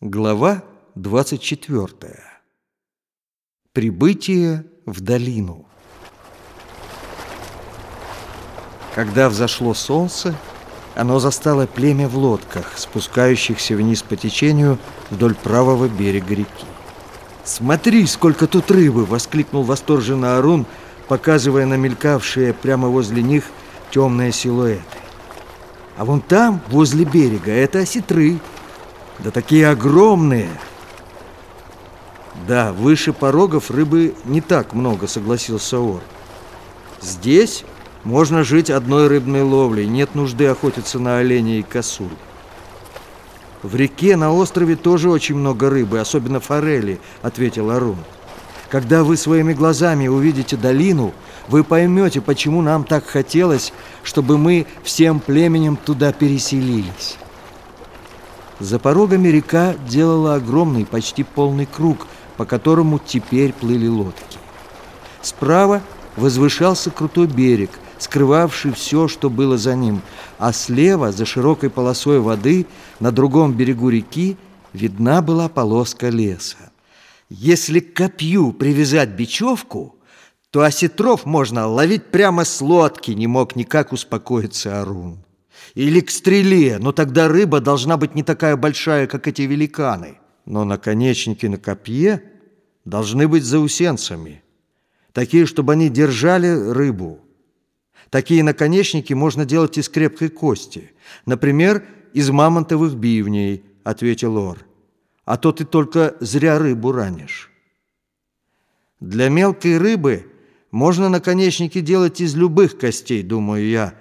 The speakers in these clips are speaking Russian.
Глава 24. Прибытие в долину. Когда взошло солнце, оно застало племя в лодках, спускающихся вниз по течению вдоль правого берега реки. «Смотри, сколько тут рыбы!» — воскликнул восторженно Арун, показывая на мелькавшие прямо возле них темные силуэты. «А вон там, возле берега, это осетры!» Да такие огромные! Да, выше порогов рыбы не так много, согласился Ор. Здесь можно жить одной рыбной ловлей, нет нужды охотиться на оленей и косуль. В реке на острове тоже очень много рыбы, особенно форели, ответил Арун. Когда вы своими глазами увидите долину, вы поймете, почему нам так хотелось, чтобы мы всем племенем туда переселились. За порогами река делала огромный, почти полный круг, по которому теперь плыли лодки. Справа возвышался крутой берег, скрывавший все, что было за ним, а слева, за широкой полосой воды, на другом берегу реки, видна была полоска леса. Если к копью привязать бечевку, то осетров можно ловить прямо с лодки, не мог никак успокоиться Арун. Или к стреле, но тогда рыба должна быть не такая большая, как эти великаны. Но наконечники на копье должны быть заусенцами, такие, чтобы они держали рыбу. Такие наконечники можно делать из крепкой кости, например, из мамонтовых бивней, ответил Ор. А то ты только зря рыбу ранишь. Для мелкой рыбы можно наконечники делать из любых костей, думаю я,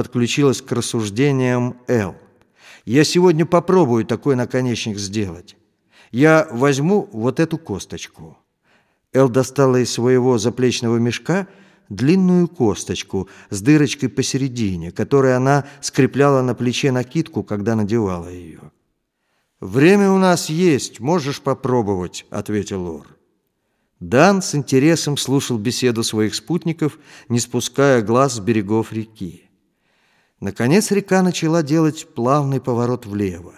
подключилась к рассуждениям Эл. «Я сегодня попробую такой наконечник сделать. Я возьму вот эту косточку». Эл достала из своего заплечного мешка длинную косточку с дырочкой посередине, которой она скрепляла на плече накидку, когда надевала ее. «Время у нас есть, можешь попробовать», — ответил Лор. Дан с интересом слушал беседу своих спутников, не спуская глаз с берегов реки. Наконец река начала делать плавный поворот влево.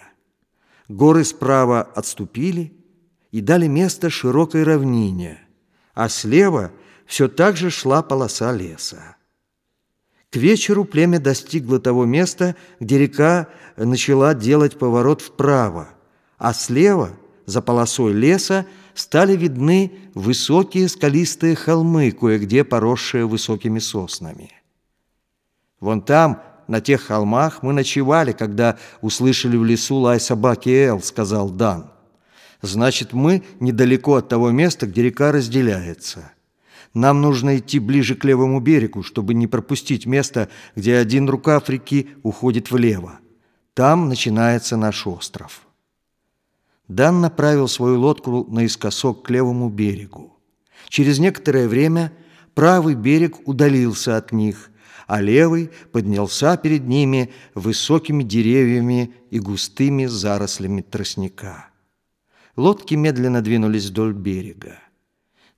Горы справа отступили и дали место широкой равнине, а слева все так же шла полоса леса. К вечеру племя достигло того места, где река начала делать поворот вправо, а слева, за полосой леса, стали видны высокие скалистые холмы, кое-где поросшие высокими соснами. Вон там, на тех холмах мы ночевали, когда услышали в лесу лай собаки Эл», — сказал Дан. «Значит, мы недалеко от того места, где река разделяется. Нам нужно идти ближе к левому берегу, чтобы не пропустить место, где один рукав реки уходит влево. Там начинается наш остров». Дан направил свою лодку наискосок к левому берегу. Через некоторое время правый берег удалился от них, а левый поднялся перед ними высокими деревьями и густыми зарослями тростника. Лодки медленно двинулись вдоль берега.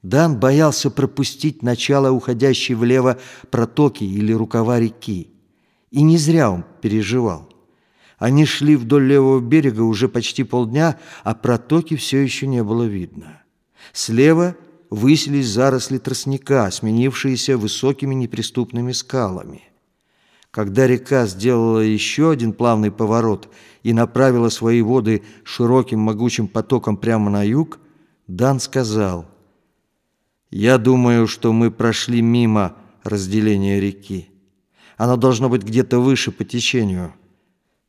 Дан боялся пропустить начало уходящей влево протоки или рукава реки. И не зря он переживал. Они шли вдоль левого берега уже почти полдня, а протоки все еще не было видно. Слева высились заросли тростника, сменившиеся высокими неприступными скалами. Когда река сделала еще один плавный поворот и направила свои воды широким могучим потоком прямо на юг, Дан сказал, «Я думаю, что мы прошли мимо разделения реки. Оно должно быть где-то выше по течению.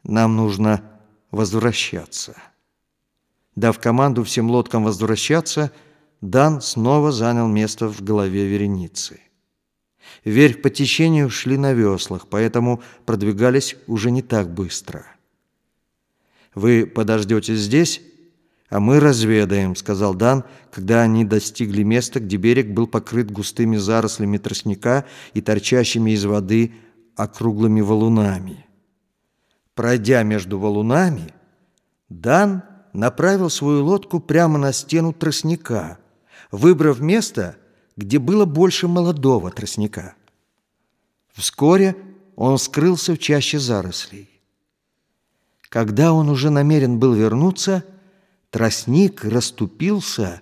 Нам нужно возвращаться». Дав команду всем лодкам возвращаться, Дан снова занял место в голове вереницы. Вверх по течению шли на веслах, поэтому продвигались уже не так быстро. «Вы подождете здесь, а мы разведаем», — сказал Дан, когда они достигли места, где берег был покрыт густыми зарослями тростника и торчащими из воды округлыми валунами. Пройдя между валунами, Дан направил свою лодку прямо на стену тростника — выбрав место, где было больше молодого тростника. Вскоре он скрылся в чаще зарослей. Когда он уже намерен был вернуться, Тростник расступился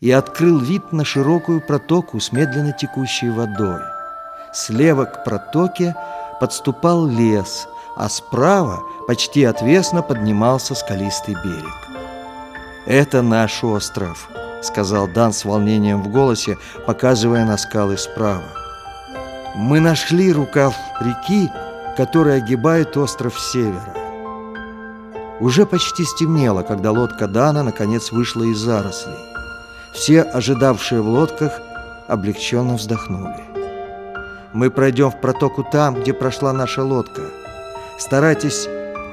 и открыл вид на широкую протоку с медленно текущей водой. Слева к протоке подступал лес, а справа почти отвесно поднимался скалистый берег. «Это наш остров», — сказал Дан с волнением в голосе, показывая на скалы справа. «Мы нашли рукав реки, который огибает остров севера. Уже почти стемнело, когда лодка Дана наконец вышла из зарослей. Все, ожидавшие в лодках, облегченно вздохнули. «Мы пройдем в протоку там, где прошла наша лодка. Старайтесь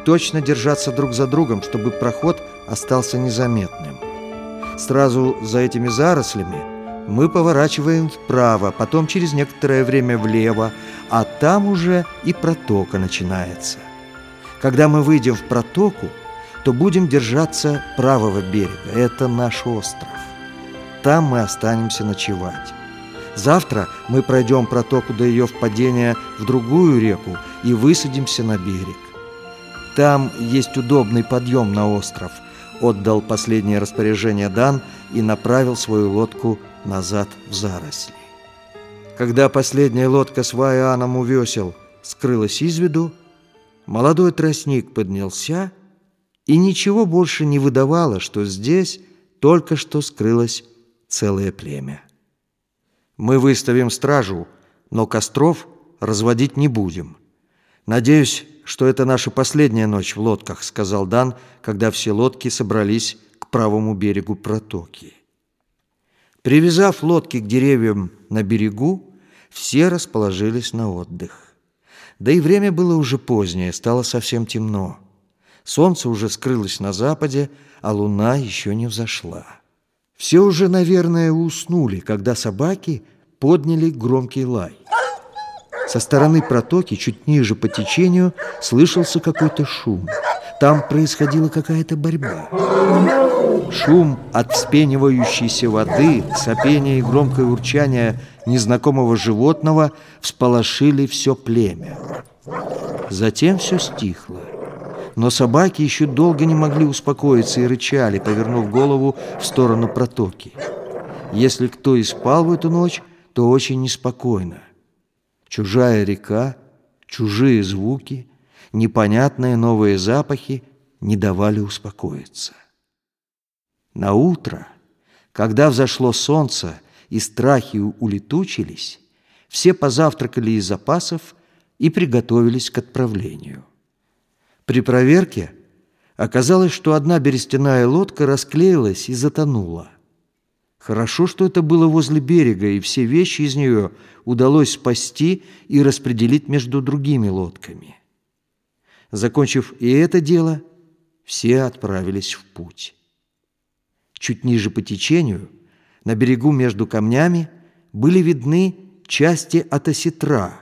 точно держаться друг за другом, чтобы проход остался незаметным. Сразу за этими зарослями мы поворачиваем вправо, потом через некоторое время влево, а там уже и протока начинается. Когда мы выйдем в протоку, то будем держаться правого берега. Это наш остров. Там мы останемся ночевать. Завтра мы пройдем протоку до ее впадения в другую реку и высадимся на берег. Там есть удобный подъем на остров. Отдал последнее распоряжение Дан и направил свою лодку назад в заросли. Когда последняя лодка с Ваианом у скрылась из виду, молодой тростник поднялся и ничего больше не выдавало, что здесь только что скрылось целое племя. Мы выставим стражу, но костров разводить не будем. Надеюсь, что это наша последняя ночь в лодках, сказал Дан, когда все лодки собрались к правому берегу протоки. Привязав лодки к деревьям на берегу, все расположились на отдых. Да и время было уже позднее, стало совсем темно. Солнце уже скрылось на западе, а луна еще не взошла. Все уже, наверное, уснули, когда собаки подняли громкий лай. Со стороны протоки, чуть ниже по течению, слышался какой-то шум. Там происходила какая-то борьба. Шум от вспенивающейся воды, сопение и громкое урчание незнакомого животного всполошили все племя. Затем все стихло. Но собаки еще долго не могли успокоиться и рычали, повернув голову в сторону протоки. Если кто и спал в эту ночь, то очень неспокойно. Чужая река, чужие звуки, непонятные новые запахи не давали успокоиться. На утро, когда взошло солнце и страхи улетучились, все позавтракали из запасов и приготовились к отправлению. При проверке оказалось, что одна берестяная лодка расклеилась и затонула. Хорошо, что это было возле берега, и все вещи из нее удалось спасти и распределить между другими лодками. Закончив и это дело, все отправились в путь. Чуть ниже по течению, на берегу между камнями, были видны части от осетра,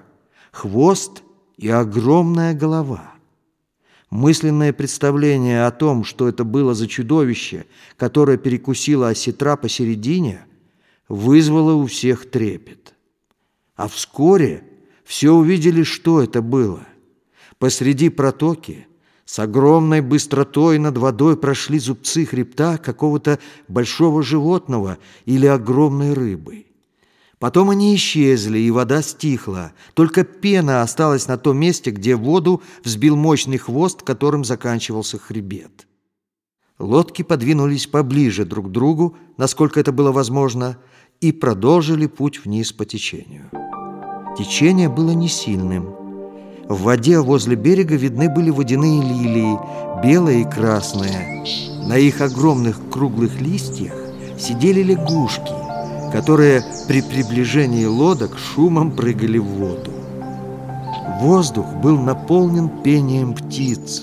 хвост и огромная голова. Мысленное представление о том, что это было за чудовище, которое перекусило осетра посередине, вызвало у всех трепет. А вскоре все увидели, что это было. Посреди протоки с огромной быстротой над водой прошли зубцы хребта какого-то большого животного или огромной рыбы. Потом они исчезли, и вода стихла. Только пена осталась на том месте, где воду взбил мощный хвост, которым заканчивался хребет. Лодки подвинулись поближе друг к другу, насколько это было возможно, и продолжили путь вниз по течению. Течение было не сильным. В воде возле берега видны были водяные лилии, белые и красные. На их огромных круглых листьях сидели лягушки – которые при приближении лодок шумом прыгали в воду. Воздух был наполнен пением птиц,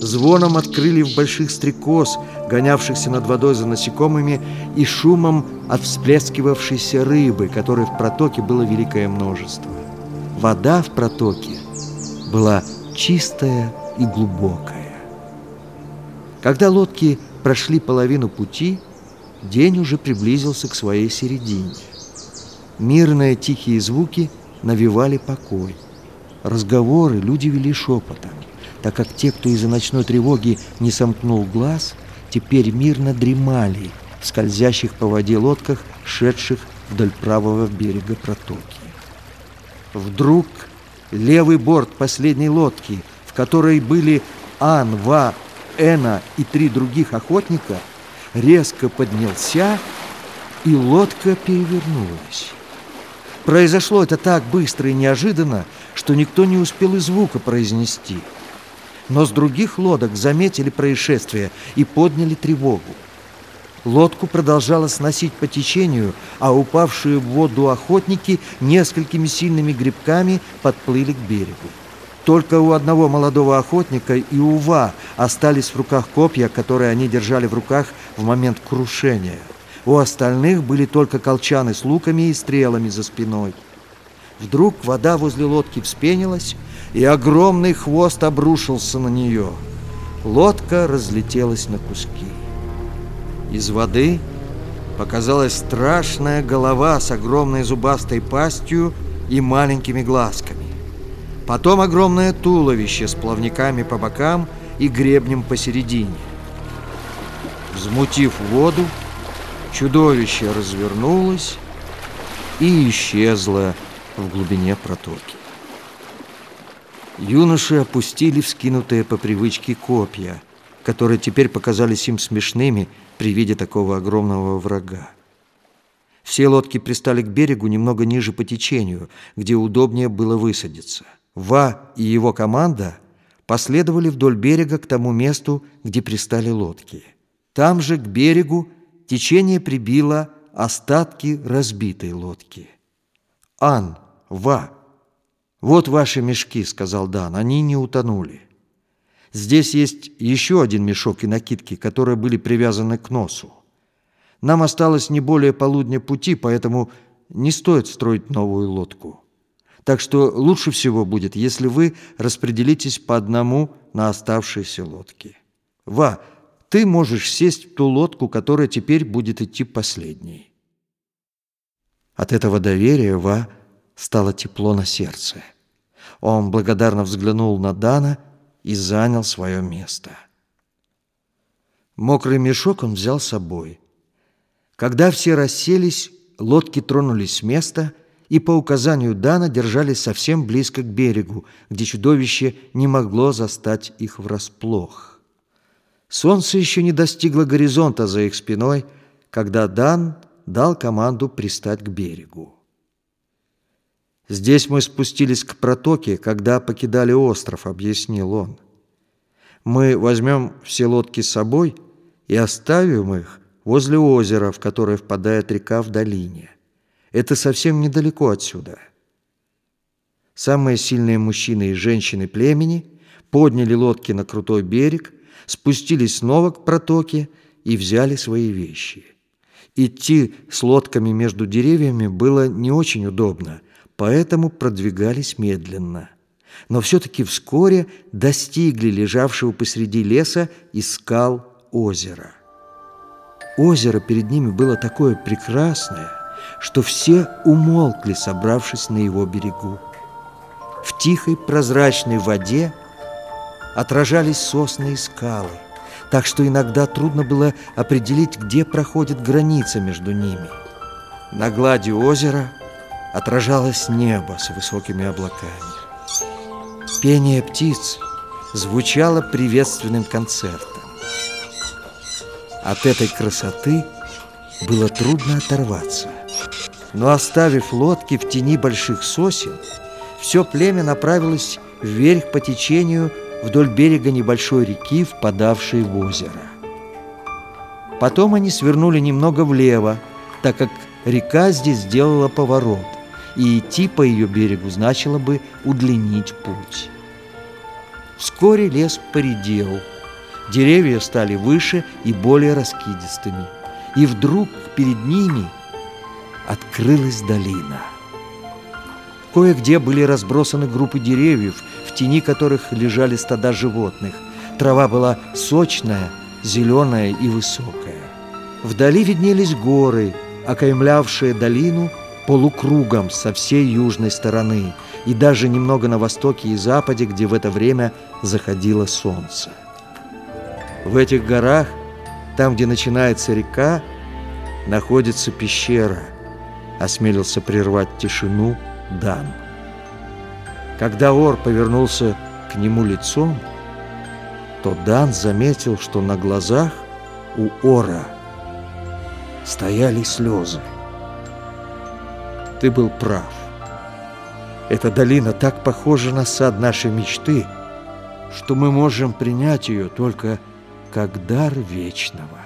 звоном от крыльев больших стрекоз, гонявшихся над водой за насекомыми, и шумом от всплескивавшейся рыбы, которой в протоке было великое множество. Вода в протоке была чистая и глубокая. Когда лодки прошли половину пути, День уже приблизился к своей середине. Мирные тихие звуки навевали покой. Разговоры люди вели шепотом, так как те, кто из-за ночной тревоги не сомкнул глаз, теперь мирно дремали в скользящих по воде лодках, шедших вдоль правого берега протоки. Вдруг левый борт последней лодки, в которой были Ан, Ва, Эна и три других охотника, резко поднялся, и лодка перевернулась. Произошло это так быстро и неожиданно, что никто не успел и звука произнести. Но с других лодок заметили происшествие и подняли тревогу. Лодку продолжало сносить по течению, а упавшие в воду охотники несколькими сильными грибками подплыли к берегу. Только у одного молодого охотника и у Ва остались в руках копья, которые они держали в руках в момент крушения. У остальных были только колчаны с луками и стрелами за спиной. Вдруг вода возле лодки вспенилась, и огромный хвост обрушился на нее. Лодка разлетелась на куски. Из воды показалась страшная голова с огромной зубастой пастью и маленькими глазками. Потом огромное туловище с плавниками по бокам и гребнем посередине. Взмутив воду, чудовище развернулось и исчезло в глубине протоки. Юноши опустили вскинутые по привычке копья, которые теперь показались им смешными при виде такого огромного врага. Все лодки пристали к берегу немного ниже по течению, где удобнее было высадиться. Ва и его команда последовали вдоль берега к тому месту, где пристали лодки. Там же, к берегу, течение прибило остатки разбитой лодки. «Ан, Ва, вот ваши мешки», — сказал Дан, — «они не утонули». Здесь есть еще один мешок и накидки, которые были привязаны к носу. Нам осталось не более полудня пути, поэтому не стоит строить новую лодку. Так что лучше всего будет, если вы распределитесь по одному на оставшиеся лодки. Ва, ты можешь сесть в ту лодку, которая теперь будет идти последней. От этого доверия Ва стало тепло на сердце. Он благодарно взглянул на Дана и занял свое место. Мокрый мешок он взял с собой. Когда все расселись, лодки тронулись с места и по указанию Дана держались совсем близко к берегу, где чудовище не могло застать их врасплох. Солнце еще не достигло горизонта за их спиной, когда Дан дал команду пристать к берегу. «Здесь мы спустились к протоке, когда покидали остров», — объяснил он. «Мы возьмем все лодки с собой и оставим их возле озера, в которое впадает река в долине. Это совсем недалеко отсюда». Самые сильные мужчины и женщины племени подняли лодки на крутой берег, спустились снова к протоке и взяли свои вещи. Идти с лодками между деревьями было не очень удобно, поэтому продвигались медленно. Но все-таки вскоре достигли лежавшего посреди леса и скал озера. Озеро перед ними было такое прекрасное, что все умолкли, собравшись на его берегу. В тихой прозрачной воде отражались сосны и скалы, так что иногда трудно было определить, где проходит граница между ними. На глади озера – отражалось небо с высокими облаками. Пение птиц звучало приветственным концертом. От этой красоты было трудно оторваться. Но оставив лодки в тени больших сосен, все племя направилось вверх по течению вдоль берега небольшой реки, впадавшей в озеро. Потом они свернули немного влево, так как река здесь сделала поворот и идти по ее берегу значило бы удлинить путь. Вскоре лес поредел, деревья стали выше и более раскидистыми, и вдруг перед ними открылась долина. Кое-где были разбросаны группы деревьев, в тени которых лежали стада животных. Трава была сочная, зеленая и высокая. Вдали виднелись горы, окаймлявшие долину – полукругом со всей южной стороны и даже немного на востоке и западе, где в это время заходило солнце. В этих горах Там, где начинается река, находится пещера, осмелился прервать тишину Дан. Когда Ор повернулся к нему лицом, то Дан заметил, что на глазах у Ора стояли слезы. Ты был прав. Эта долина так похожа на сад нашей мечты, что мы можем принять ее только как дар вечного.